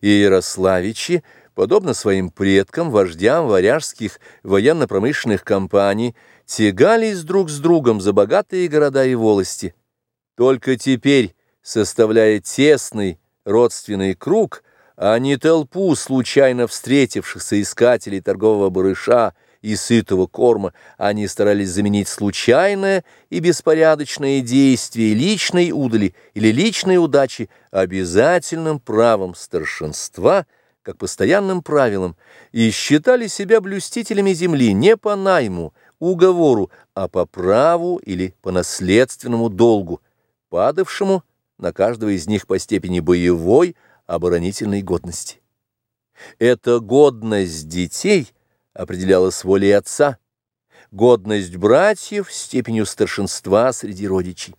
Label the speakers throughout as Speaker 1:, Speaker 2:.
Speaker 1: и Ярославичи, подобно своим предкам, вождям варяжских военно-промышленных компаний, тягались друг с другом за богатые города и волости. Только теперь, составляя тесный родственный круг, а не толпу случайно встретившихся искателей торгового барыша, и сытого корма, они старались заменить случайное и беспорядочное действие личной удали или личной удачи обязательным правом старшинства, как постоянным правилом, и считали себя блюстителями земли не по найму, уговору, а по праву или по наследственному долгу, падавшему на каждого из них по степени боевой оборонительной годности. Эта годность детей – определялась волей отца, годность братьев степенью старшинства среди родичей.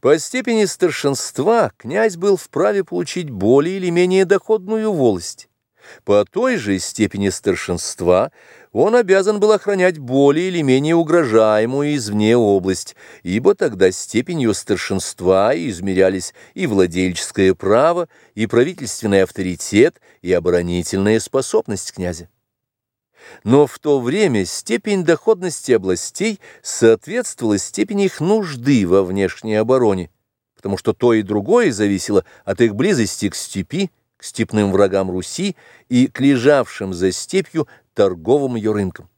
Speaker 1: По степени старшинства князь был вправе получить более или менее доходную волость. По той же степени старшинства он обязан был охранять более или менее угрожаемую извне область, ибо тогда степенью старшинства измерялись и владельческое право, и правительственный авторитет, и оборонительная способность князя. Но в то время степень доходности областей соответствовала степени их нужды во внешней обороне, потому что то и другое зависело от их близости к степи, к степным врагам Руси и к лежавшим за степью торговым ее рынкам.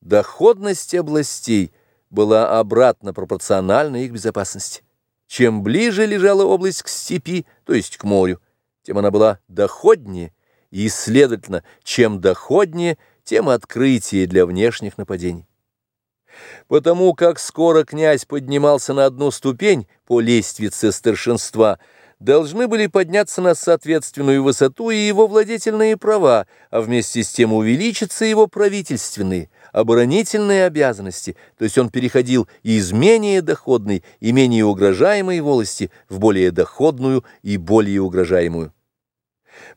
Speaker 1: Доходность областей была обратно пропорциональна их безопасности. Чем ближе лежала область к степи, то есть к морю, тем она была доходнее, и, следовательно, чем доходнее – тем открытие для внешних нападений. Потому как скоро князь поднимался на одну ступень по лестнице старшинства, должны были подняться на соответственную высоту и его владетельные права, а вместе с тем увеличиться его правительственные, оборонительные обязанности, то есть он переходил из менее доходной и менее угрожаемой волости в более доходную и более угрожаемую.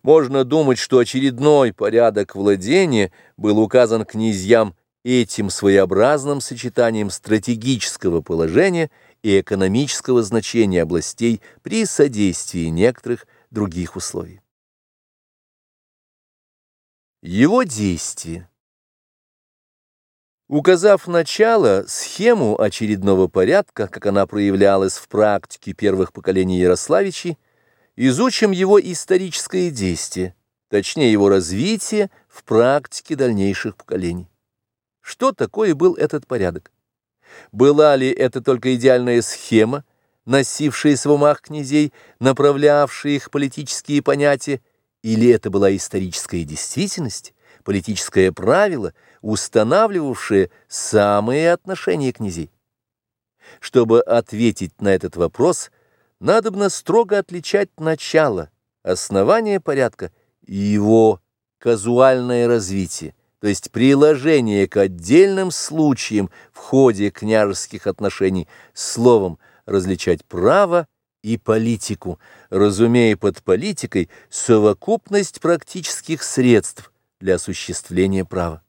Speaker 1: Можно думать, что очередной порядок владения был указан князьям этим своеобразным сочетанием стратегического положения и экономического значения областей при содействии некоторых других условий. Его действия Указав начало, схему очередного порядка, как она проявлялась в практике первых поколений Ярославичей, Изучим его историческое действие, точнее его развитие в практике дальнейших поколений. Что такое был этот порядок? Была ли это только идеальная схема, носившаяся в умах князей, направлявшая их политические понятия, или это была историческая действительность, политическое правило, устанавливавшее самые отношения князей? Чтобы ответить на этот вопрос – надобно строго отличать начало, основание порядка и его казуальное развитие, то есть приложение к отдельным случаям в ходе княжеских отношений, словом, различать право и политику, разумея под политикой совокупность практических средств для осуществления права.